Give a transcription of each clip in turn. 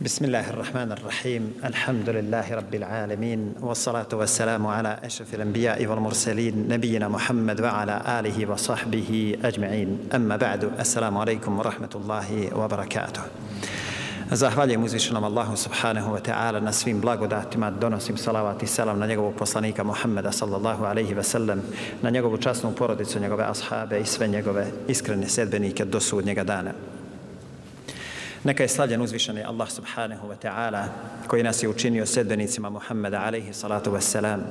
بسم الله الرحمن الرحيم الحمد لله رب العالمين والصلاة والسلام على أشرف الأنبياء والمرسلين نبينا محمد وعلى آله وصحبه أجمعين أما بعد السلام عليكم ورحمة الله وبركاته Zahvaljujem uzvišenom Allahu subhanahu wa ta'ala na svim blagodatima, donosim salavat i salam na njegovog poslanika Muhammeda sallallahu alaihi wa sallam, na njegovu časnu porodicu, njegove ashabe i sve njegove iskrene sedbenike do sudnjega dana. Neka je slavljen uzvišeni Allah subhanahu wa ta'ala koji nas je učinio sedbenicima Muhammeda alaihi salatu wa salam.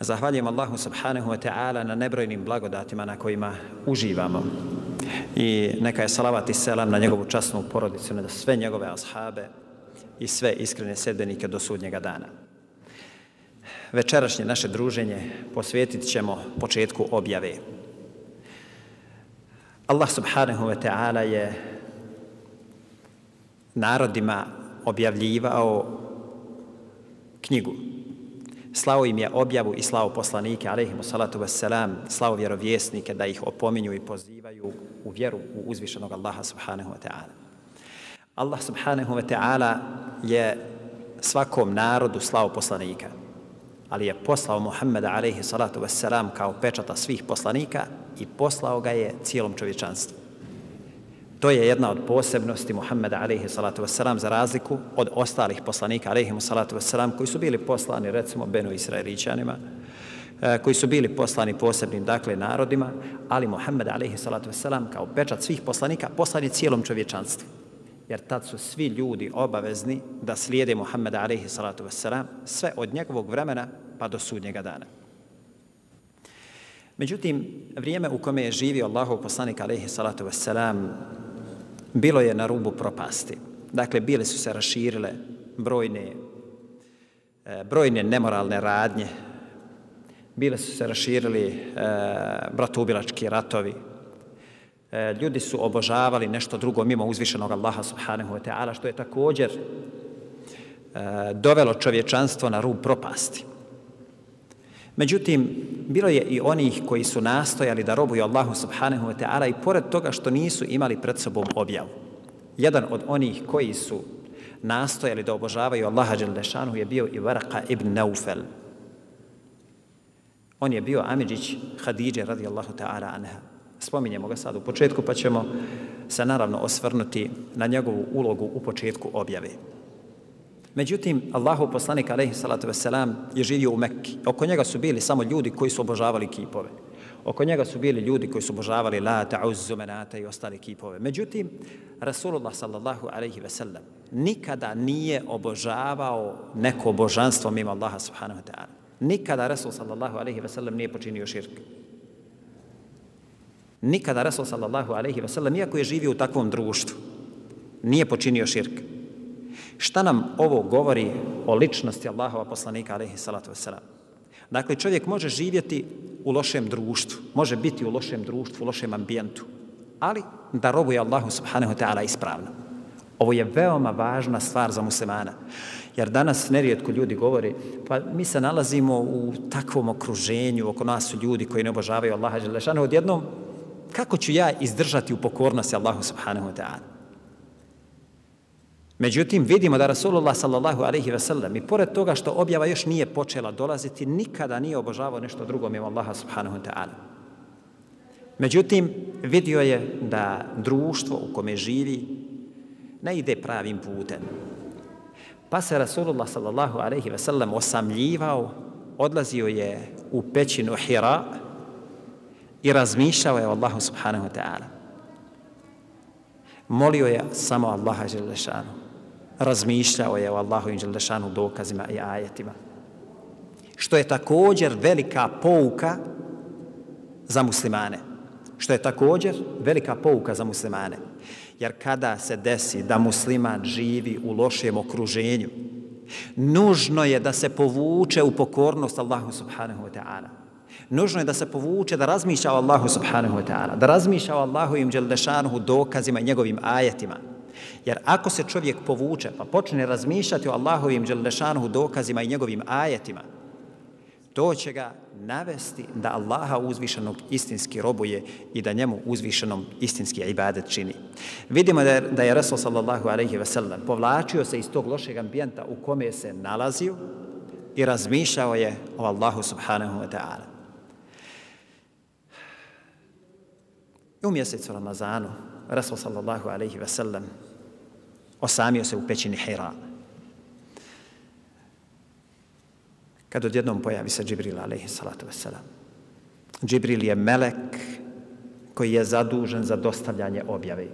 Zahvaljujem Allahu subhanahu wa ta'ala na nebrojnim blagodatima na kojima uživamo. I neka je salavat i selam na njegovu časnu porodicu, na sve njegove ashabe i sve iskrene sedbenike do sudnjega dana. Večerašnje naše druženje posvetit ćemo početku objave. Allah subhanahu wa ta'ala je narodima objavljivao knjigu. Slao im je objavu i slao poslanike, alaihimu salatu wassalam, slao vjerovjesnike da ih opominju i pozivaju u vjeru u uzvišenog Allaha subhanahu wa ta'ala. Allah subhanahu wa ta'ala je svakom narodu slao poslanika, ali je poslao Muhammeda alaihi salatu wassalam kao pečata svih poslanika i poslao ga je cijelom čovječanstvu. To je jedna od posebnosti Muhammeda alaihi salatu wasalam za razliku od ostalih poslanika alaihi salatu wasalam koji su bili poslani recimo Benu Israeličanima, eh, koji su bili poslani posebnim dakle narodima, ali Muhammed alaihi salatu wasalam kao pečat svih poslanika poslani cijelom čovječanstvu. Jer tad su svi ljudi obavezni da slijede Muhammeda alaihi salatu wasalam sve od njegovog vremena pa do sudnjega dana. Međutim, vrijeme u kome je živio Allahov poslanik alaihi salatu wasalam bilo je na rubu propasti. Dakle, bile su se raširile brojne, e, brojne nemoralne radnje, bile su se raširili e, bratubilački ratovi, e, ljudi su obožavali nešto drugo mimo uzvišenog Allaha subhanahu wa ta'ala, što je također e, dovelo čovječanstvo na rub propasti. Međutim, bilo je i onih koji su nastojali da robuju Allahu subhanahu wa ta'ala i pored toga što nisu imali pred sobom objavu. Jedan od onih koji su nastojali da obožavaju Allaha Đelešanu je bio i Varaka ibn Naufel. On je bio Amidžić Hadidje radijallahu ta'ala anha. Spominjemo ga sad u početku pa ćemo se naravno osvrnuti na njegovu ulogu u početku objave. Međutim, Allahu poslanik alejhi salatu vesselam je živio u Mekki. Oko njega su bili samo ljudi koji su obožavali kipove. Oko njega su bili ljudi koji su obožavali Lata, uzzumenata i ostale kipove. Međutim, Rasulullah sallallahu alejhi ve nikada nije obožavao neko božanstvo mimo Allaha subhanahu wa ta'ala. Nikada Rasul sallallahu alejhi ve nije počinio širk. Nikada Rasul sallallahu alejhi ve iako je živio u takvom društvu, nije počinio širk. Šta nam ovo govori o ličnosti Allahova poslanika, alaihi salatu wasalam? Dakle, čovjek može živjeti u lošem društvu, može biti u lošem društvu, u lošem ambijentu, ali da robuje Allahu subhanahu wa ta'ala ispravno. Ovo je veoma važna stvar za muslimana. Jer danas nerijetko ljudi govori, pa mi se nalazimo u takvom okruženju, oko nas su ljudi koji ne obožavaju Allaha Đelešanu, odjednom, kako ću ja izdržati u pokornosti Allahu subhanahu wa ta'ala? Međutim, vidimo da Rasulullah sallallahu alaihi ve sellem i pored toga što objava još nije počela dolaziti, nikada nije obožavao nešto drugo mimo Allaha subhanahu wa ta'ala. Međutim, vidio je da društvo u kome živi ne ide pravim putem. Pa se Rasulullah sallallahu alaihi ve sellem osamljivao, odlazio je u pećinu Hira i razmišljao je o Allahu subhanahu wa ta'ala. Molio je samo Allaha želešanu razmišljao je o Allahu i Đelešanu dokazima i ajetima. Što je također velika pouka za muslimane. Što je također velika pouka za muslimane. Jer kada se desi da musliman živi u lošem okruženju, nužno je da se povuče u pokornost Allahu subhanahu wa ta'ala. Nužno je da se povuče, da razmišlja o Allahu subhanahu wa ta'ala, da razmišlja o Allahu im dželdešanuhu dokazima i njegovim ajetima. Jer ako se čovjek povuče pa počne razmišljati o Allahovim dželdešanuhu dokazima i njegovim ajetima, to će ga navesti da Allaha uzvišenog istinski robuje i da njemu uzvišenom istinski ibadet čini. Vidimo da je, da je Rasul sallallahu alaihi ve sellem povlačio se iz tog lošeg ambijenta u kome se nalazio i razmišljao je o Allahu subhanahu wa ta'ala. U mjesecu Ramazanu Rasul sallallahu alaihi ve sellem osamio se u pećini Hira. Kad odjednom pojavi se Džibril alaihi salatu wasalam. Džibril je melek koji je zadužen za dostavljanje objave.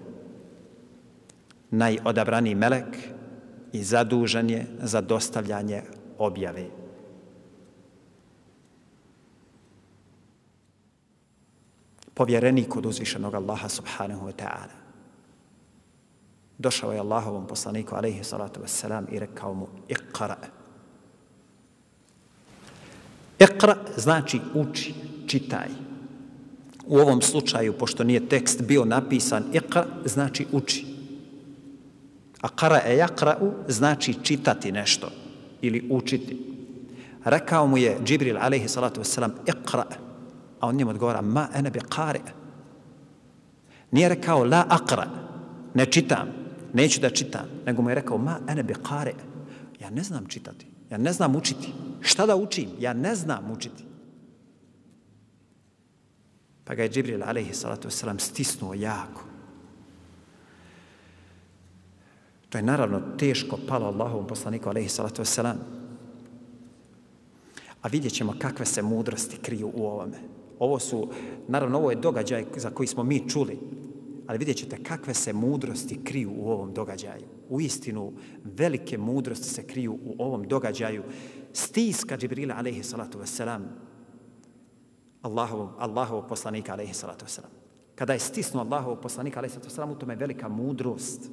Najodabrani melek i zadužen je za dostavljanje objave. Povjerenik od uzvišenog Allaha subhanahu wa ta'ala. Došao je Allahovom poslaniku alaihi salatu wasalam i rekao mu iqra. Iqra znači uči, čitaj. U ovom slučaju, pošto nije tekst bio napisan, iqra znači uči. A kara e jakra'u znači čitati nešto ili učiti. Rekao mu je Džibril alaihi salatu wasalam iqra, a on njemu odgovara ma ene bi kare. Nije rekao la akra, ne čitam, neću da čitam, nego mu je rekao ma ene bi kare. Ja ne znam čitati, ja ne znam učiti. Šta da učim? Ja ne znam učiti. Pa ga je Džibril alaihi salatu wasalam stisnuo jako. To je naravno teško palo Allahovom poslaniku alaihi salatu wasalam. A vidjet ćemo kakve se mudrosti kriju u ovome. Ovo su, naravno, ovo je događaj za koji smo mi čuli, ali vidjet ćete kakve se mudrosti kriju u ovom događaju. U istinu, velike mudrosti se kriju u ovom događaju. Stiska Džibrila, alaihi salatu wasalam, Allahovog, Allahovog poslanika, alaihi salatu wasalam. Kada je stisnuo Allahovog poslanika, alaihi salatu wasalam, u tome je velika mudrost.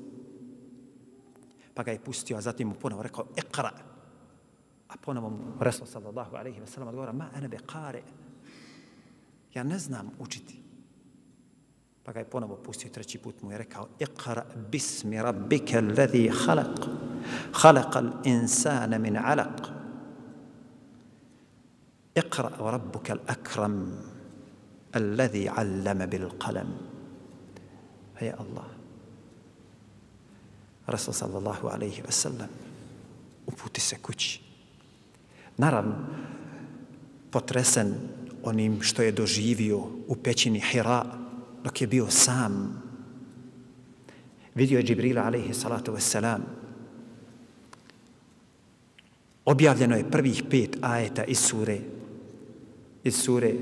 Pa ga je pustio, a zatim mu ponovo rekao, ikra. A ponovo mu Resul sallallahu alaihi wasalam odgovara, ma ene be kare. Ja ne znam učiti. Pa ga je ponovo pustio treći put mu je rekao Iqra bismi rabbike alladhi khalaq. Khalaqa al-insana min 'alaq. Iqra wa rabbuka al-akram alladhi 'allama bil qalam. Ya Allah Rasul sallallahu alaihi wa sallam uputi se kući. Naravno, potresen onim što je doživio u pećini Hira, dok je bio sam. Vidio je Džibrila, alaihi salatu wassalam. Objavljeno je prvih pet ajeta iz sure, iz sure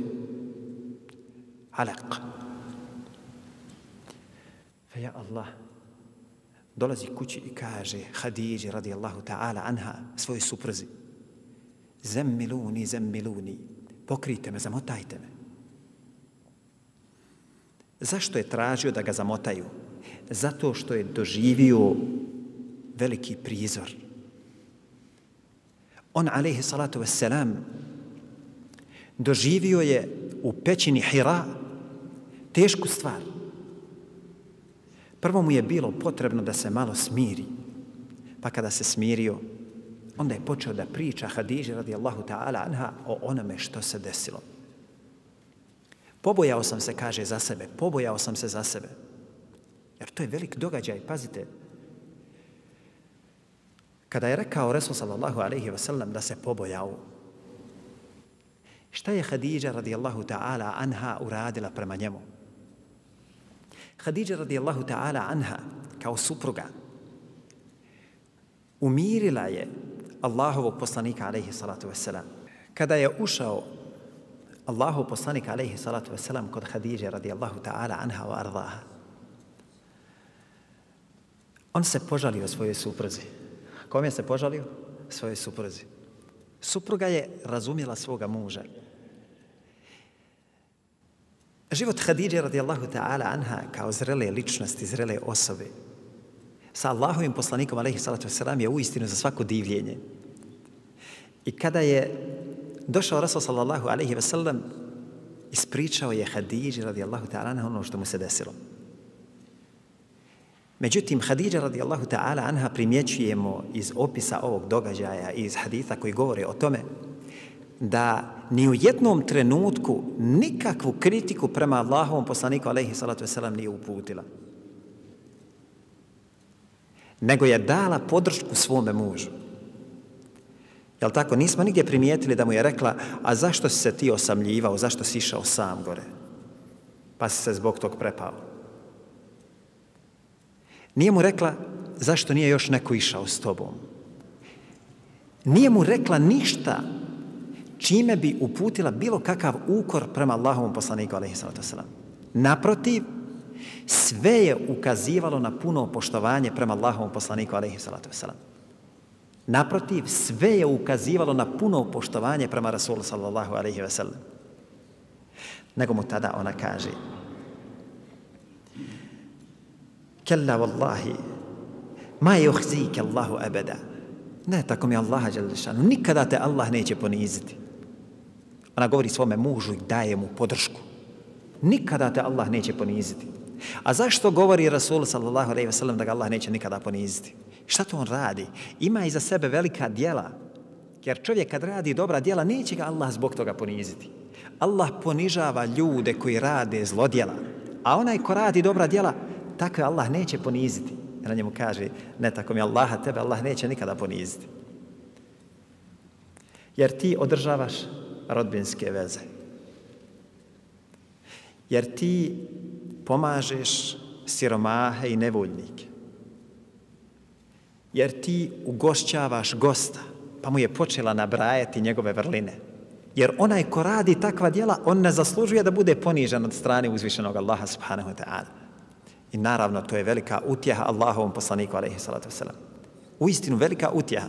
Alaq. Fe ja Allah, dolazi kući i kaže Hadidži radijallahu ta'ala anha svojoj suprzi. Zemmiluni, zemmiluni, pokrijte me, zamotajte me. Zašto je tražio da ga zamotaju? Zato što je doživio veliki prizor. On, alaihi salatu wassalam, doživio je u pećini Hira tešku stvar. Prvo mu je bilo potrebno da se malo smiri. Pa kada se smirio, onda je počeo da priča Hadiži radijallahu ta'ala anha o onome što se desilo. Pobojao sam se, kaže, za sebe. Pobojao sam se za sebe. Jer to je velik događaj, pazite. Kada je rekao Resul sallallahu alaihi wasallam da se pobojao, šta je Hadidža radijallahu ta'ala anha uradila prema njemu? Hadidža radijallahu ta'ala anha kao supruga umirila je Allahovog poslanika alaihi salatu wasalam. Kada je ušao Allahu poslanik alaihi salatu wasalam kod Hadidže radijallahu ta'ala anha wa ardaha. On se požalio svojoj suprzi. Kom je se požalio? Svojoj suprzi. Supruga je razumjela svoga muža. Život Hadidje radijallahu ta'ala anha kao zrele ličnosti, zrele osobe sa Allahovim poslanikom alaihi salatu wasalam je uistinu za svako divljenje. I kada je došao Rasul sallallahu alaihi ve sellem, ispričao je Hadidži radijallahu ta'ala anha ono što mu se desilo. Međutim, Hadidža radijallahu ta'ala anha primjećujemo iz opisa ovog događaja, iz haditha koji govore o tome, da ni u jednom trenutku nikakvu kritiku prema Allahovom poslaniku alaihi salatu wasalam nije uputila. Nego je dala podršku svome mužu. Jel tako? Nismo nigdje primijetili da mu je rekla, a zašto si se ti osamljivao, zašto si išao sam gore? Pa si se zbog tog prepao. Nije mu rekla, zašto nije još neko išao s tobom? Nije mu rekla ništa čime bi uputila bilo kakav ukor prema Allahovom poslaniku, alaihi sallatu wasalam. Naprotiv, sve je ukazivalo na puno poštovanje prema Allahovom poslaniku, alaihi sallatu wasalam. Naprotiv, sve je ukazivalo na puno poštovanje prema Rasulu sallallahu alaihi sellem. Nego mu tada ona kaže Kella wallahi ma yuhzike Allahu abada. Ne, tako mi Allaha želešanu. Nikada te Allah neće poniziti. Ona govori svome mužu i daje mu podršku. Nikada te Allah neće poniziti. A zašto govori Rasul sallallahu alejhi ve sellem da ga Allah neće nikada poniziti? Šta to on radi? Ima iza sebe velika djela. Jer čovjek kad radi dobra djela, neće ga Allah zbog toga poniziti. Allah ponižava ljude koji rade zlodjela. A onaj ko radi dobra djela, takve Allah neće poniziti. Jer na njemu kaže, ne tako mi Allaha, tebe Allah neće nikada poniziti. Jer ti održavaš rodbinske veze. Jer ti pomažeš siromahe i nevoljnike. Jer ti ugošćavaš gosta, pa mu je počela nabrajati njegove vrline. Jer onaj ko radi takva djela, on ne zaslužuje da bude ponižen od strane uzvišenog Allaha subhanahu wa ta'ala. I naravno, to je velika utjeha Allahovom poslaniku, alaihi salatu wasalam. U istinu, velika utjeha.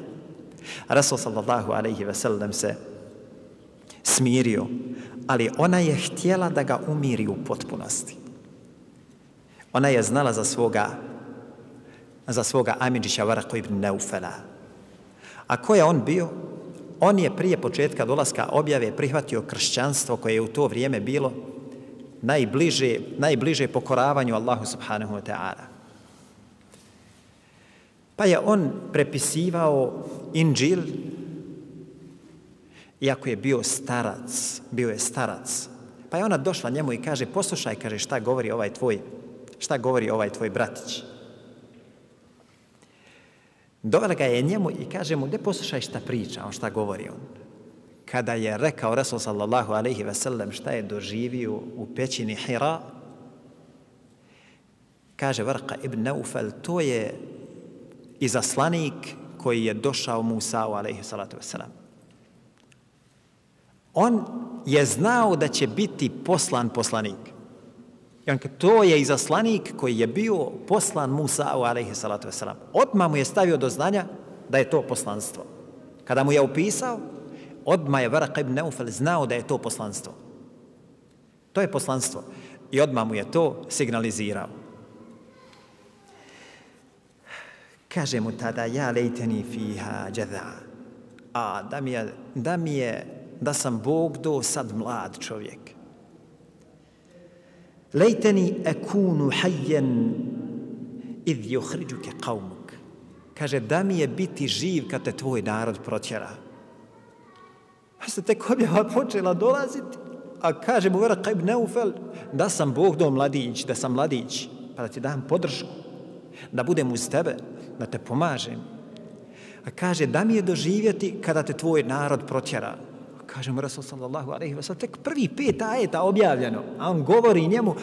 Rasul sallallahu alaihi wasalam se smirio, ali ona je htjela da ga umiri u potpunosti. Ona je znala za svoga za svoga Amidžića Varaku ibn Neufela. A ko je on bio? On je prije početka dolaska objave prihvatio kršćanstvo koje je u to vrijeme bilo najbliže, najbliže pokoravanju Allahu subhanahu wa ta'ala. Pa je on prepisivao Inđil, iako je bio starac, bio je starac. Pa je ona došla njemu i kaže, poslušaj, kaže, šta govori ovaj tvoj, šta govori ovaj tvoj bratić. Dovela ga je njemu i kaže mu, gdje poslušaj šta priča, on šta govori on. Kada je rekao Resul sallallahu alaihi ve sellem šta je doživio u pećini Hira, kaže Vrqa ibn Naufel, to je izaslanik koji je došao Musa alaihi salatu ve sellem. On je znao da će biti poslan poslanik. To je izaslanik koji je bio poslan Musa alaihi salatu wasalam. Odmah mu je stavio do znanja da je to poslanstvo. Kada mu je upisao, odmah je Varak ibn Neufel znao da je to poslanstvo. To je poslanstvo. I odmah mu je to signalizirao. Kaže mu tada, ja lejteni fiha džedha. A da mi je, da mi je da sam Bog do sad mlad čovjek. Lejteni ekunu hajjen idh juhriđuke qavmuk. Kaže, da mi je biti živ kad te tvoj narod protjera. Pa se tek objava počela dolaziti, a kaže mu vera kajb neufel, da sam Bog do mladić, da sam mladić, pa da ti dam podršku, da budem uz tebe, da te pomažem. A kaže, da mi je doživjeti kada te tvoj narod protjera kaže mu Rasul sallallahu alaihi wa sallam, tek prvi pet ajeta objavljeno, a on govori njemu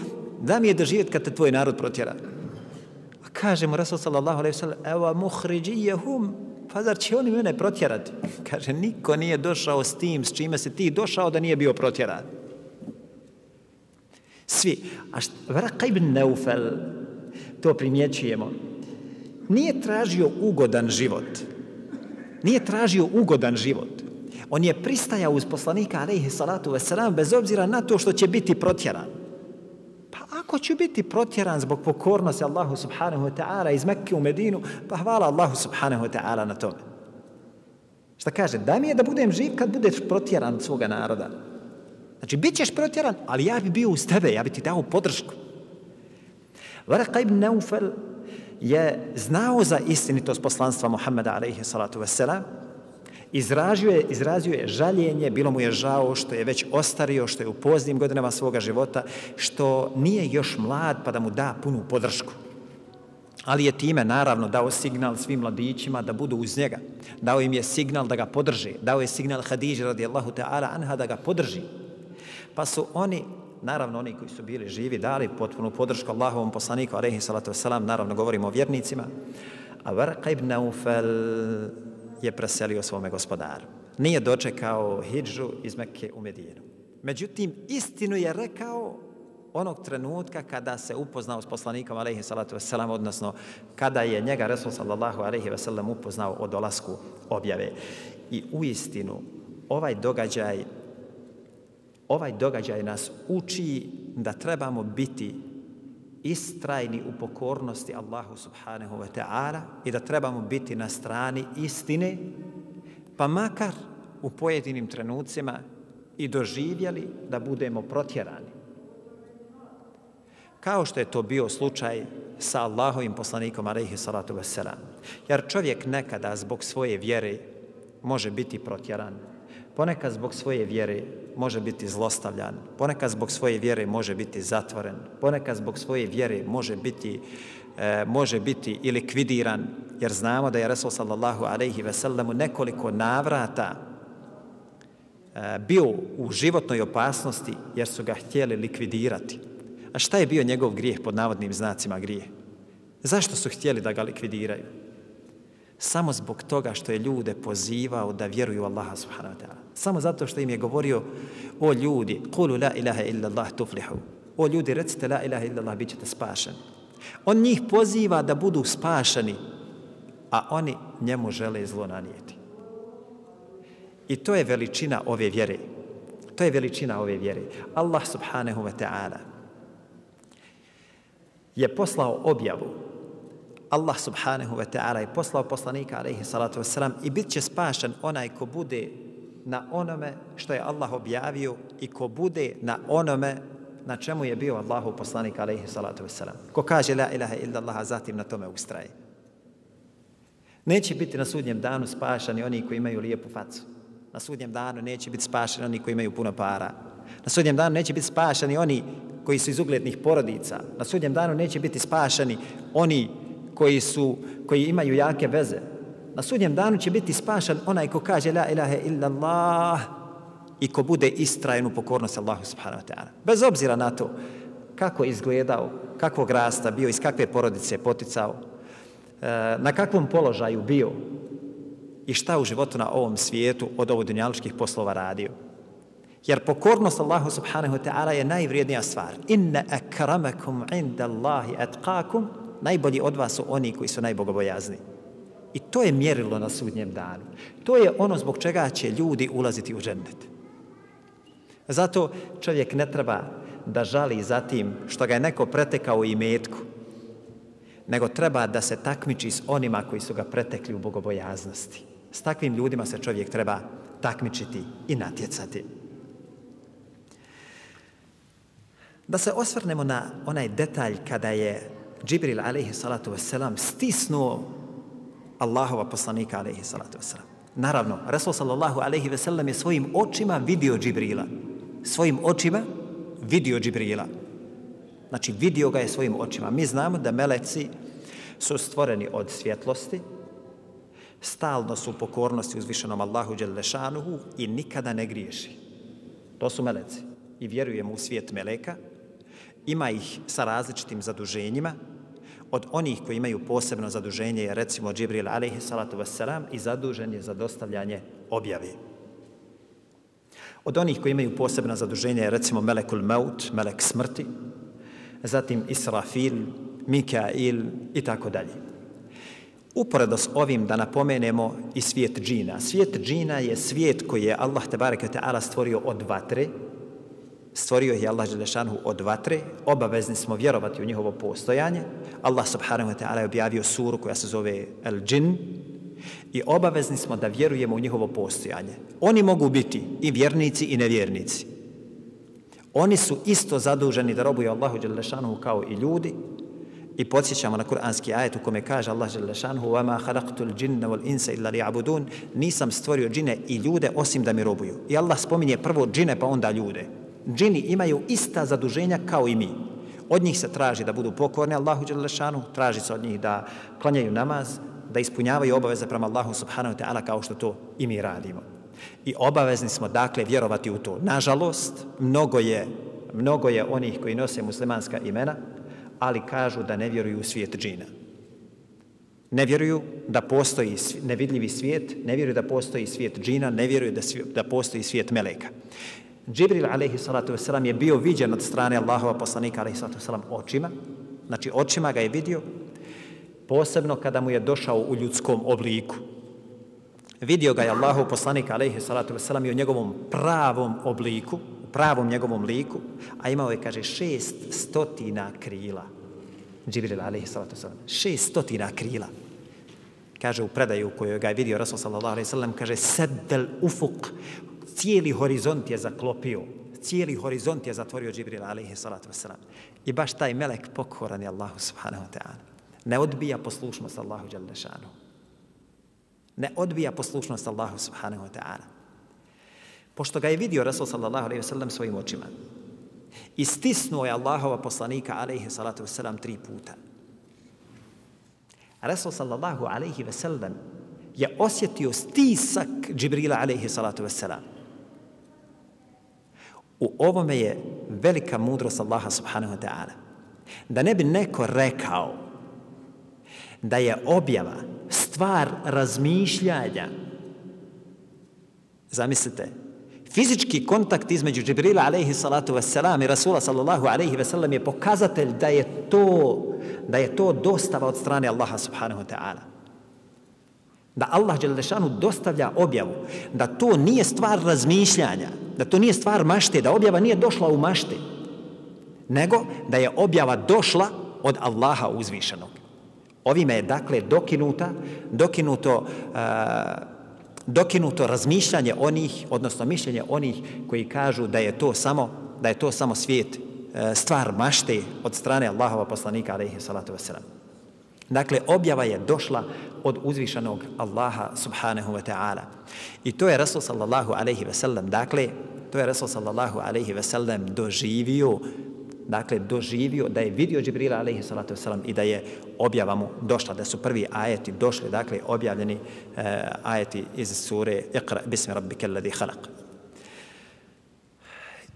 da mi je doživjeti kad te tvoj narod protjera. A kaže mu Rasul sallallahu alaihi wa sallam, evo muhriđijehum, pa zar će oni mene protjerati? Kaže, niko nije došao s tim, s čime se ti došao da nije bio protjeran. Svi. A šta, Vraka ibn Neufel, to primjećujemo, nije tražio ugodan život. Nije tražio ugodan život. On je pristajao uz poslanika alaihi salatu wasalam bez obzira na to što će biti protjeran. Pa ako će biti protjeran zbog pokornosti Allahu subhanahu wa ta'ala iz Mekke u Medinu, pa hvala Allahu subhanahu wa ta'ala na tome. Šta kaže? Da mi je da budem živ kad budeš protjeran od svoga naroda. Znači, bit ćeš protjeran, ali ja bi bio uz tebe, ja bi ti dao podršku. Varaka ibn Naufel je znao za istinitost poslanstva Muhammeda alaihi salatu wasalam Izražio je, izrazio je žaljenje, bilo mu je žao što je već ostario, što je u poznim godinama svoga života, što nije još mlad pa da mu da punu podršku. Ali je time naravno dao signal svim mladićima da budu uz njega. Dao im je signal da ga podrži. Dao je signal Hadiđe radijallahu ta'ala anha da ga podrži. Pa su oni, naravno oni koji su bili živi, dali potpunu podršku Allahovom poslaniku, alaihi salatu wasalam, naravno govorimo o vjernicima, a Varqa ibn Naufel je preselio svome gospodaru. Nije dočekao hijđu iz Mekke u Medinu. Međutim, istinu je rekao onog trenutka kada se upoznao s poslanikom alejhi salatu vesselam odnosno kada je njega Resul sallallahu alejhi ve sellem upoznao o dolasku objave i u istinu ovaj događaj ovaj događaj nas uči da trebamo biti istrajni u pokornosti Allahu subhanahu wa ta'ala i da trebamo biti na strani istine, pa makar u pojedinim trenucima i doživjeli da budemo protjerani. Kao što je to bio slučaj sa Allahovim poslanikom, alaihi salatu wasalam. Jer čovjek nekada zbog svoje vjere može biti protjeran, ponekad zbog svoje vjere može biti zlostavljan, ponekad zbog svoje vjere može biti zatvoren, ponekad zbog svoje vjere može biti, e, može biti i likvidiran, jer znamo da je Resul sallallahu alaihi ve sellemu nekoliko navrata e, bio u životnoj opasnosti jer su ga htjeli likvidirati. A šta je bio njegov grijeh pod navodnim znacima grije? Zašto su htjeli da ga likvidiraju? Samo zbog toga što je ljude pozivao da vjeruju Allaha subhanahu wa ta'ala. Samo zato što im je govorio o ljudi, kulu la ilaha illa Allah tuflihu. O ljudi, recite la ilaha illa Allah, bit ćete spašeni. On njih poziva da budu spašeni, a oni njemu žele zlo nanijeti. I to je veličina ove vjere. To je veličina ove vjere. Allah subhanahu wa ta'ala je poslao objavu Allah subhanahu wa ta'ala je poslao poslanika alaihi salatu wasalam i bit će spašen onaj ko bude na onome što je Allah objavio i ko bude na onome na čemu je bio Allahu poslanik alaihi salatu wasalam. Ko kaže la ilaha illa Allah, zatim na tome ustraje. Neće biti na sudnjem danu spašani oni koji imaju lijepu facu. Na sudnjem danu neće biti spašani oni koji imaju puno para. Na sudnjem danu neće biti spašani oni koji su iz uglednih porodica. Na sudnjem danu neće biti spašani oni koji su koji imaju jake veze. Na sudnjem danu će biti spašan onaj ko kaže la ilaha illallah i ko bude istrajen u pokornosti Allahu subhanahu wa ta'ala. Bez obzira na to kako izgledao, kakvog rasta bio, iz kakve porodice poticao, e, na kakvom položaju bio i šta u životu na ovom svijetu od ovog dunjaličkih poslova radio. Jer pokornost Allahu subhanahu wa ta'ala je najvrijednija stvar. Inna akramakum inda Allahi atqakum najbolji od vas su oni koji su najbogobojazni. I to je mjerilo na sudnjem danu. To je ono zbog čega će ljudi ulaziti u džennet. Zato čovjek ne treba da žali za tim što ga je neko pretekao i metku, nego treba da se takmiči s onima koji su ga pretekli u bogobojaznosti. S takvim ljudima se čovjek treba takmičiti i natjecati. Da se osvrnemo na onaj detalj kada je Džibril alaihi salatu wasalam stisnuo Allahova poslanika alaihi salatu wasalam. Naravno, Rasul sallallahu alaihi wasalam je svojim očima vidio Džibrila. Svojim očima vidio Džibrila. Znači, vidio ga je svojim očima. Mi znamo da meleci su stvoreni od svjetlosti, stalno su u pokornosti uzvišenom Allahu Đelešanuhu i nikada ne griješi. To su meleci. I vjerujemo u svijet meleka, ima ih sa različitim zaduženjima, od onih koji imaju posebno zaduženje je recimo Džibril alaihi salatu wassalam i zadužen je za dostavljanje objave. Od onih koji imaju posebno zaduženje je recimo Melekul Maut, Melek smrti, zatim Israfil, Mikail i tako dalje. Uporedo s ovim da napomenemo i svijet džina. Svijet džina je svijet koji je Allah tabaraka ta'ala stvorio od vatre, stvorio je Allah Želešanhu od vatre, obavezni smo vjerovati u njihovo postojanje. Allah subhanahu wa ta'ala je objavio suru koja se zove El Džin i obavezni smo da vjerujemo u njihovo postojanje. Oni mogu biti i vjernici i nevjernici. Oni su isto zaduženi da robuju Allahu Đelešanu kao i ljudi I podsjećamo na kuranski ajet u kome kaže Allah dželle وَمَا خَلَقْتُ الْجِنَّ khalaqtul jinna wal insa illa liya'budun." Nisam stvorio džine i ljude osim da mi robuju. I Allah spominje prvo džine pa onda ljude. Džini imaju ista zaduženja kao i mi. Od njih se traži da budu pokorni Allahu dželle traži se od njih da klanjaju namaz, da ispunjavaju obaveze prema Allahu subhanahu wa ta'ala kao što to i mi radimo. I obavezni smo dakle vjerovati u to. Nažalost, mnogo je, mnogo je onih koji nose muslimanska imena, ali kažu da ne vjeruju u svijet džina. Ne vjeruju da postoji nevidljivi svijet, ne vjeruju da postoji svijet džina, ne vjeruju da, svijet, da postoji svijet meleka. Džibril alaihi salatu wasalam je bio viđen od strane Allahova poslanika alaihi salatu wasalam očima, znači očima ga je vidio, posebno kada mu je došao u ljudskom obliku. Vidio ga je Allahov poslanik alaihi salatu wasalam i u njegovom pravom obliku, u pravom njegovom liku, a imao je, kaže, šest stotina krila. Džibril alaihi salatu vesselam Šest stotina krila. Kaže u predaju koju ga je vidio Rasul sallallahu alaihi sallam, kaže, seddel ufuk, cijeli horizont je zaklopio, cijeli horizont je zatvorio Džibril alaihi salatu wasalam. I baš taj melek pokoran je Allahu subhanahu wa ta'ala. Ne odbija poslušnost Allahu dželle Ne odbija poslušnost Allahu subhanahu wa ta'ala pošto ga je vidio Rasul sallallahu alaihi wasallam svojim očima. I stisnuo je Allahova poslanika alaihi salatu wasalam tri puta. Rasul sallallahu alaihi wasallam je osjetio stisak Džibrila alaihi salatu wasalam U ovome je velika mudrost Allaha subhanahu wa ta'ala. Da ne bi neko rekao da je objava stvar razmišljanja. Zamislite, fizički kontakt između Džibrila alejhi salatu vesselam i Rasula sallallahu alejhi ve sellem je pokazatelj da je to da je to dostava od strane Allaha subhanahu wa ta'ala. Da Allah dželle šanu dostavlja objavu, da to nije stvar razmišljanja, da to nije stvar mašte, da objava nije došla u mašte, nego da je objava došla od Allaha uzvišenog. Ovime je dakle dokinuta, dokinuto uh, dokinuto razmišljanje onih, odnosno mišljenje onih koji kažu da je to samo, da je to samo svijet, uh, stvar mašte od strane Allahova poslanika, alaihi salatu wasalam. Dakle, objava je došla od uzvišanog Allaha subhanahu wa ta'ala. I to je Rasul sallallahu alaihi wa sallam. Dakle, to je Rasul sallallahu alaihi wa sallam doživio dakle, doživio da je vidio Džibrila, alaihi salatu wasalam, i da je objava mu došla, da su prvi ajeti došli, dakle, objavljeni uh, ajeti iz sure Iqra, bismi rabbike alladhi khalaq.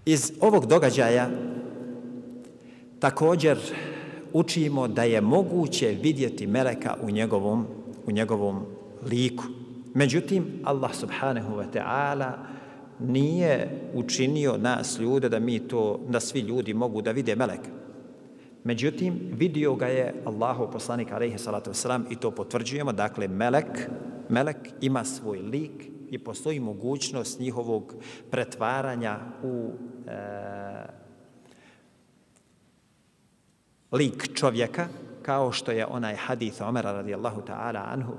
Iz ovog događaja također učimo da je moguće vidjeti meleka u njegovom, u njegovom liku. Međutim, Allah subhanahu wa ta'ala nije učinio nas ljude da mi to, da svi ljudi mogu da vide meleka. Međutim, vidio ga je Allahu poslanik alaihi salatu vesselam i to potvrđujemo, dakle melek, melek ima svoj lik i postoji mogućnost njihovog pretvaranja u e, lik čovjeka, kao što je onaj hadith Omera radijallahu ta'ala anhu,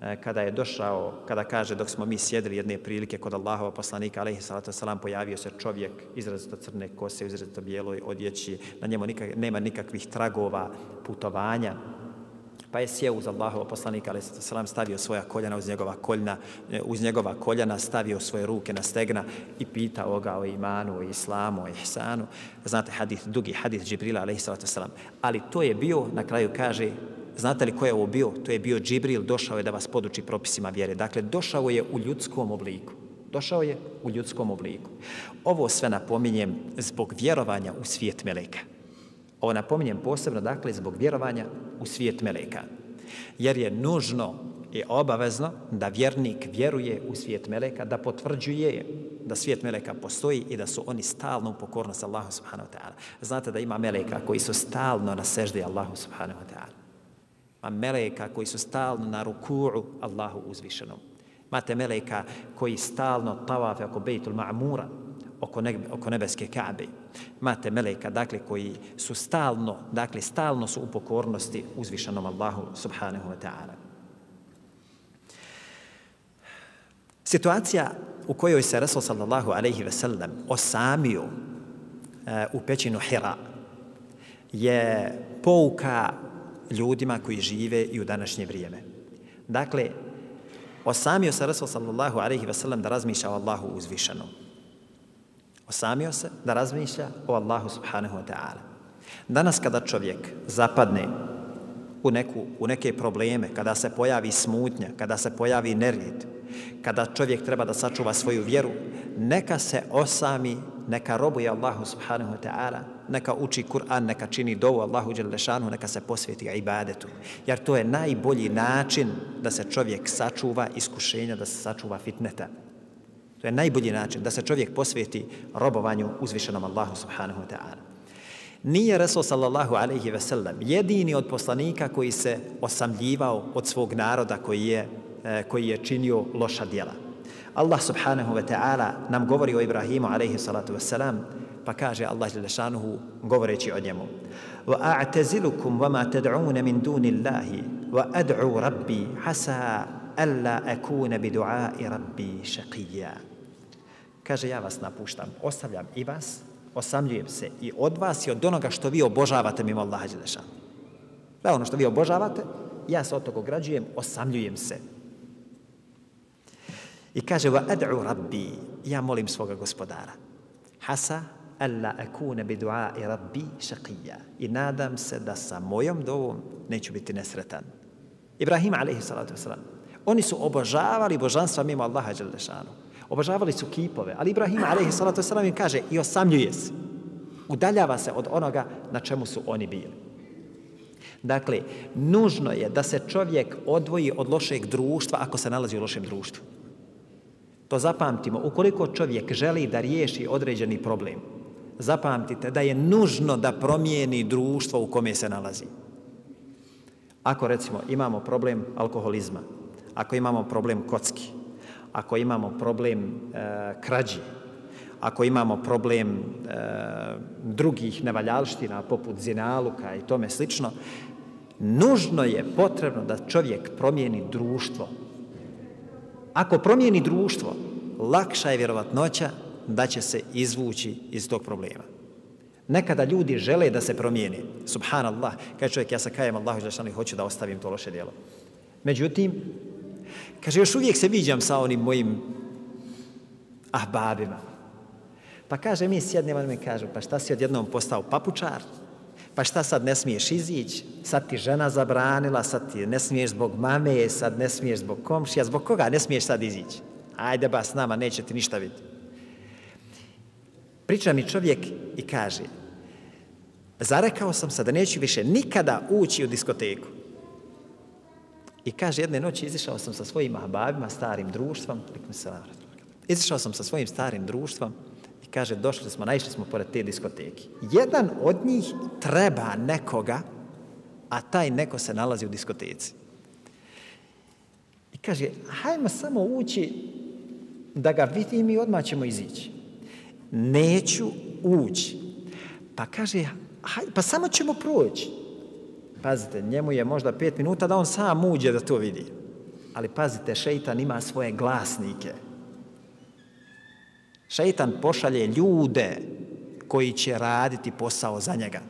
e, kada je došao, kada kaže dok smo mi sjedili jedne prilike kod Allahova poslanika, alaihi salatu wasalam, pojavio se čovjek izrazito crne kose, izrazito bijeloj odjeći, na njemu nikak, nema nikakvih tragova putovanja, pa je sjeo uz Allahova poslanika, ali salatu wasalam, stavio svoja koljena uz njegova koljena, eh, uz njegova koljena, stavio svoje ruke na stegna i pitao ga o imanu, o islamu, o ihsanu. Znate, hadith, dugi hadith Džibrila, alaihi salatu wasalam. Ali to je bio, na kraju kaže, Znate li ko je ovo bio? To je bio Džibril, došao je da vas poduči propisima vjere. Dakle, došao je u ljudskom obliku. Došao je u ljudskom obliku. Ovo sve napominjem zbog vjerovanja u svijet Meleka. Ovo napominjem posebno, dakle, zbog vjerovanja u svijet Meleka. Jer je nužno i obavezno da vjernik vjeruje u svijet Meleka, da potvrđuje da svijet Meleka postoji i da su oni stalno u pokornosti Allahu subhanahu wa ta'ala. Znate da ima Meleka koji su stalno na seždi Allahu subhanahu wa ta'ala Ma meleka koji su stalno na ruku'u Allahu uzvišenom. Mate meleka koji stalno tavafe oko Bejtul Ma'mura, oko, oko nebeske Kaabe. Mate meleka, dakle, koji su stalno, dakle, stalno su u pokornosti uzvišenom Allahu subhanahu wa ta'ala. Situacija u kojoj se Rasul sallallahu alaihi ve sellem osamio e, u pećinu Hira, je pouka ljudima koji žive i u današnje vrijeme. Dakle, osamio se Rasul sallallahu alaihi ve sellem da razmišlja o Allahu uzvišenom. Osamio se da razmišlja o Allahu subhanahu wa ta'ala. Danas kada čovjek zapadne u, neku, u neke probleme, kada se pojavi smutnja, kada se pojavi nervit, kada čovjek treba da sačuva svoju vjeru, neka se osami, neka robuje Allahu subhanahu wa ta'ala, neka uči Kur'an, neka čini dovu Allahu Đelešanu, neka se posvjeti ibadetu. Jer to je najbolji način da se čovjek sačuva iskušenja, da se sačuva fitneta. To je najbolji način da se čovjek posveti robovanju uzvišenom Allahu subhanahu wa ta'ala. Nije Resul sallallahu alaihi ve sellem jedini od poslanika koji se osamljivao od svog naroda koji je, e, koji je činio loša djela. Allah subhanahu wa ta'ala nam govori o Ibrahimu alaihi salatu ve selam pa kaže Allah Đelešanuhu govoreći o njemu wa a'tazilukum تَدْعُونَ ma دُونِ min وَأَدْعُوا رَبِّي wa ad'u rabbi hasa alla akuna bi du'ai rabbi shaqiyya kaže ja vas napuštam ostavljam i vas osamljujem se i od vas i od onoga što vi obožavate mimo Allaha Đelešanu. Da ono što vi obožavate, ja se od toga ograđujem, osamljujem se. I kaže, va ad'u rabbi, ja molim svoga gospodara. Hasa alla akuna bi du'ai rabbi šaqija. I nadam se da sa mojom dovom neću biti nesretan. Ibrahim, alejhi salatu vesselam oni su obožavali božanstva mimo Allaha Đelešanu. Obožavali su kipove, ali Ibrahim a.s. vesselam im kaže i osamljuje se. Udaljava se od onoga na čemu su oni bili. Dakle, nužno je da se čovjek odvoji od lošeg društva ako se nalazi u lošem društvu. To zapamtimo. Ukoliko čovjek želi da riješi određeni problem, zapamtite da je nužno da promijeni društvo u kome se nalazi. Ako recimo imamo problem alkoholizma, ako imamo problem kocki, ako imamo problem e, krađe, ako imamo problem e, drugih nevaljalština poput zinaluka i tome slično, nužno je potrebno da čovjek promijeni društvo. Ako promijeni društvo, lakša je vjerovatnoća da će se izvući iz tog problema. Nekada ljudi žele da se promijeni. Subhanallah, kaže čovjek, ja se kajem Allahu i hoću da ostavim to loše djelo. Međutim, Kaže, još uvijek se viđam sa onim mojim ahbabima. Pa kaže, mi sjednemo i mi kažu, pa šta si odjednom postao papučar? Pa šta sad ne smiješ izići? Sad ti žena zabranila, sad ti ne smiješ zbog mame, sad ne smiješ zbog komšija. Zbog koga ne smiješ sad izići? Ajde ba s nama, neće ti ništa vidjeti. Priča mi čovjek i kaže, zarekao sam se da neću više nikada ući u diskoteku. I kaže, jedne noći izišao sam sa svojim ahbabima, starim društvom, izišao sam sa svojim starim društvom i kaže, došli smo, naišli smo pored te diskoteke. Jedan od njih treba nekoga, a taj neko se nalazi u diskoteci. I kaže, hajmo samo ući da ga vidim i odmah ćemo izići. Neću ući. Pa kaže, haj, pa samo ćemo proći. Pazite, njemu je možda pet minuta da on sam uđe da to vidi. Ali pazite, šeitan ima svoje glasnike. Šeitan pošalje ljude koji će raditi posao za njega.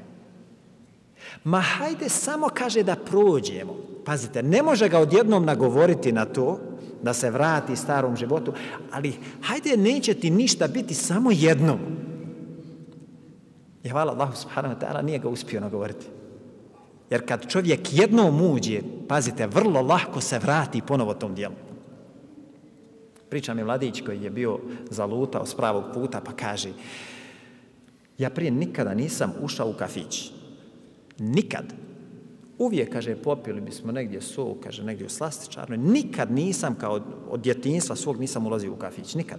Ma hajde samo kaže da prođemo. Pazite, ne može ga odjednom nagovoriti na to da se vrati starom životu, ali hajde neće ti ništa biti samo jednom. I hvala Allahu subhanahu wa ta'ala nije ga uspio nagovoriti. Jer kad čovjek jednom uđe, pazite, vrlo lahko se vrati ponovo tom dijelu. Priča mi mladić koji je bio zalutao s pravog puta pa kaže ja prije nikada nisam ušao u kafić. Nikad. Uvijek, kaže, popili bismo negdje su, kaže, negdje u slastičarnoj. Nikad nisam, kao od djetinjstva svog, nisam ulazio u kafić. Nikad.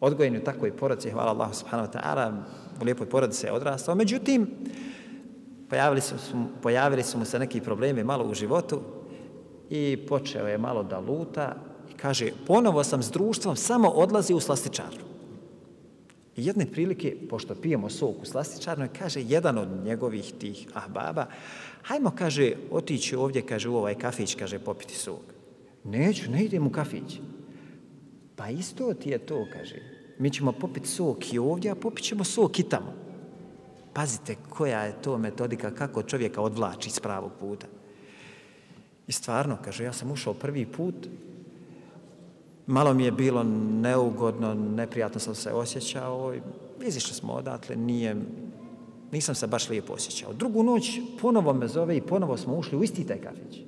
Odgojen u takvoj porodci, hvala Allahu subhanahu wa ta'ala, u lijepoj porodici je odrastao. Međutim, pojavili su, pojavili su mu se neki problemi malo u životu i počeo je malo da luta i kaže, ponovo sam s društvom samo odlazi u slastičarnu. I jedne prilike, pošto pijemo sok u slastičarnoj, kaže jedan od njegovih tih ahbaba, hajmo, kaže, otići ovdje, kaže, u ovaj kafić, kaže, popiti sok. Neću, ne idem u kafić. Pa isto ti je to, kaže. Mi ćemo popiti sok i ovdje, a popit ćemo sok i tamo pazite koja je to metodika, kako čovjeka odvlači s pravog puta. I stvarno, kaže, ja sam ušao prvi put, malo mi je bilo neugodno, neprijatno sam se osjećao, izišli smo odatle, nije, nisam se baš lijepo osjećao. Drugu noć ponovo me zove i ponovo smo ušli u isti taj kafić.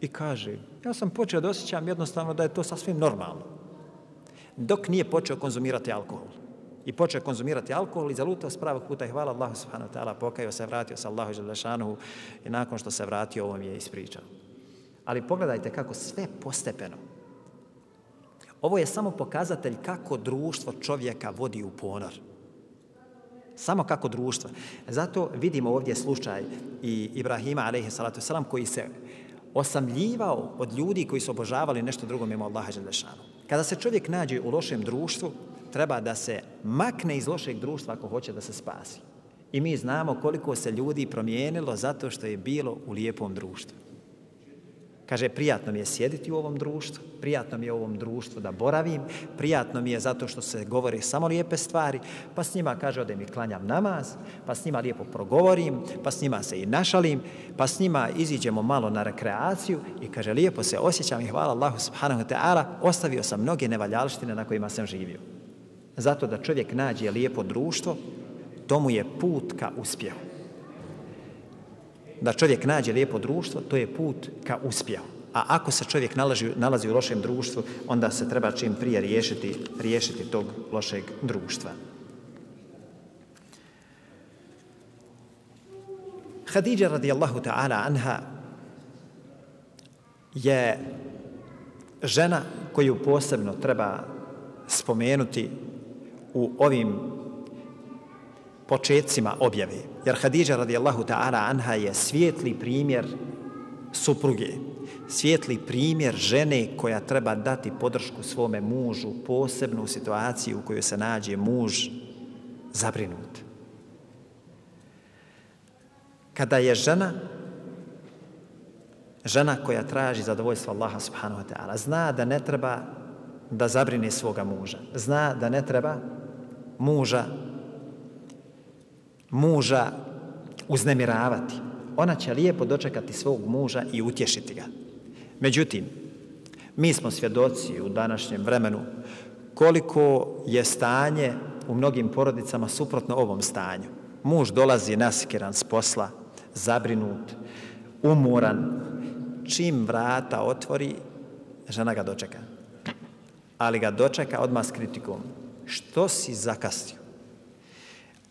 I kaže, ja sam počeo da osjećam jednostavno da je to sasvim normalno. Dok nije počeo konzumirati alkohol. I počeo konzumirati alkohol i zalutao s pravog puta i hvala Allahu subhanahu ta'ala, pokajao se, vratio se Allahu želešanuhu i nakon što se vratio, ovo mi je ispričao. Ali pogledajte kako sve postepeno. Ovo je samo pokazatelj kako društvo čovjeka vodi u ponor. Samo kako društvo. Zato vidimo ovdje slučaj i Ibrahima, a.s. salatu koji se osamljivao od ljudi koji su obožavali nešto drugo mimo Allaha Đelešanu. Kada se čovjek nađe u lošem društvu, treba da se makne iz lošeg društva ako hoće da se spasi. I mi znamo koliko se ljudi promijenilo zato što je bilo u lijepom društvu. Kaže, prijatno mi je sjediti u ovom društvu, prijatno mi je u ovom društvu da boravim, prijatno mi je zato što se govori samo lijepe stvari, pa s njima kaže ode mi klanjam namaz, pa s njima lijepo progovorim, pa s njima se i našalim, pa s njima iziđemo malo na rekreaciju i kaže, lijepo se osjećam i hvala Allahu subhanahu wa ta'ala, ostavio sam mnoge nevaljalštine na kojima sam živio. Zato da čovjek nađe lijepo društvo, to mu je put ka uspjehu da čovjek nađe lijepo društvo, to je put ka uspjehu. A ako se čovjek nalazi, nalazi u lošem društvu, onda se treba čim prije riješiti, riješiti tog lošeg društva. Hadidja radijallahu ta'ala anha je žena koju posebno treba spomenuti u ovim početcima objave. Jer Hadidža radijallahu ta'ala anha je svijetli primjer supruge, svijetli primjer žene koja treba dati podršku svome mužu, posebno u situaciji u kojoj se nađe muž zabrinut. Kada je žena, žena koja traži zadovoljstvo Allaha subhanahu wa ta'ala, zna da ne treba da zabrine svoga muža, zna da ne treba muža muža uznemiravati. Ona će lijepo dočekati svog muža i utješiti ga. Međutim, mi smo svjedoci u današnjem vremenu koliko je stanje u mnogim porodicama suprotno ovom stanju. Muž dolazi nasikiran s posla, zabrinut, umoran. Čim vrata otvori, žena ga dočeka. Ali ga dočeka odmah s kritikom. Što si zakasnio?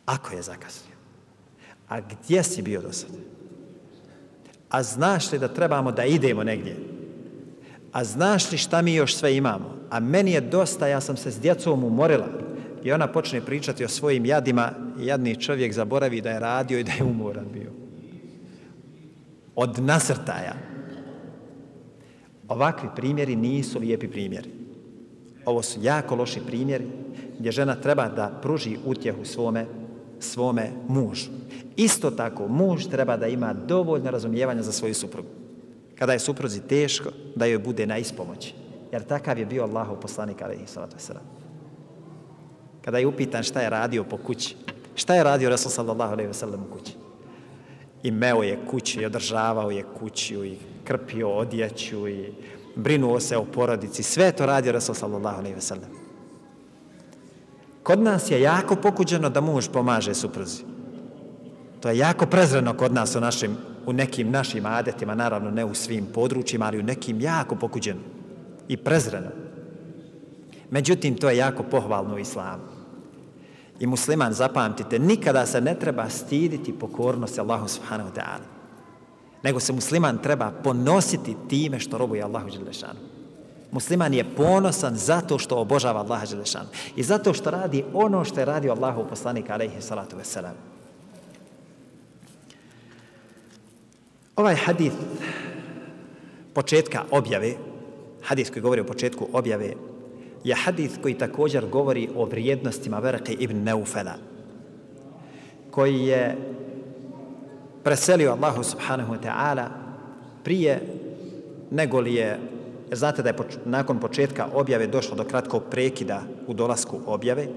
Ako je zakasnio. A gdje si bio do sada? A znaš li da trebamo da idemo negdje? A znaš li šta mi još sve imamo? A meni je dosta, ja sam se s djecom umorila. I ona počne pričati o svojim jadima jadni čovjek zaboravi da je radio i da je umoran bio. Od nasrtaja. Ovakvi primjeri nisu lijepi primjeri. Ovo su jako loši primjeri gdje žena treba da pruži utjehu svome svome mužu. Isto tako, muž treba da ima dovoljno razumijevanja za svoju suprugu. Kada je supruzi teško, da joj bude na ispomoći. Jer takav je bio Allahov poslanik, alaihi salatu wasalam. Kada je upitan šta je radio po kući, šta je radio Rasul sallallahu alaihi wasallam u kući? I meo je kuću, i održavao je kuću, i krpio odjeću, i brinuo se o porodici. Sve to radi Rasul sallallahu alaihi sellem. Kod nas je jako pokuđeno da muž pomaže supruzi. To je jako prezreno kod nas u, našim, u nekim našim adetima, naravno ne u svim područjima, ali u nekim jako pokuđeno i prezreno. Međutim, to je jako pohvalno u islamu. I musliman, zapamtite, nikada se ne treba stiditi pokornosti Allahu subhanahu wa ta'ala. Nego se musliman treba ponositi time što robuje Allahu Đelešanu. Musliman je ponosan zato što obožava Allaha Đelešanu i zato što radi ono što je radio Allahu poslanik alaihi salatu veselam. Ovaj hadith početka objave, hadith koji govori o početku objave, je hadith koji također govori o vrijednostima Verke ibn Neufela, koji je preselio Allahu subhanahu wa ta'ala prije nego li je Jer znate da je poč nakon početka objave došlo do kratkog prekida u dolasku objave.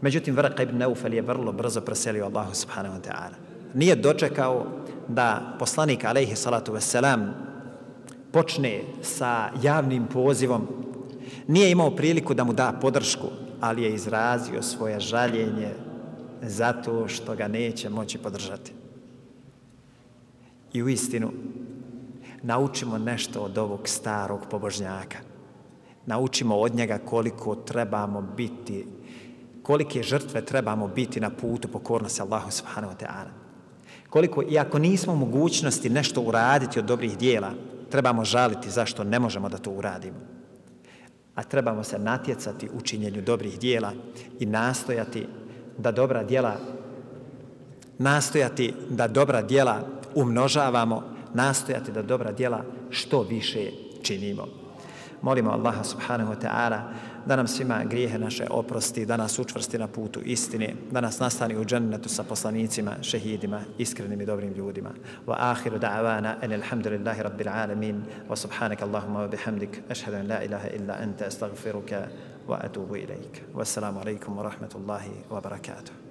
Međutim, Vrqa ibn Neufel je vrlo brzo preselio Allahu subhanahu wa ta'ala. Nije dočekao da poslanik alaihi salatu wasalam počne sa javnim pozivom. Nije imao priliku da mu da podršku, ali je izrazio svoje žaljenje zato što ga neće moći podržati. I u istinu, naučimo nešto od ovog starog pobožnjaka. Naučimo od njega koliko trebamo biti, kolike žrtve trebamo biti na putu pokornosti Allahu subhanahu wa ta'ala. Koliko, i ako nismo u mogućnosti nešto uraditi od dobrih dijela, trebamo žaliti zašto ne možemo da to uradimo. A trebamo se natjecati u činjenju dobrih dijela i nastojati da dobra dijela nastojati da dobra dijela umnožavamo, nastojati da dobra djela što više činimo. Molimo Allaha subhanahu wa ta'ala da nam svima grijehe naše oprosti, da nas učvrsti na putu istine, da nas nastani u džennetu sa poslanicima, šehidima, iskrenim i dobrim ljudima. Wa ahiru da'avana en alhamdulillahi rabbil alamin wa subhanaka Allahumma wa bihamdik ashhadu an la ilaha illa anta astaghfiruka wa atubu ilaik. Wassalamu alaikum wa rahmatullahi wa barakatuh.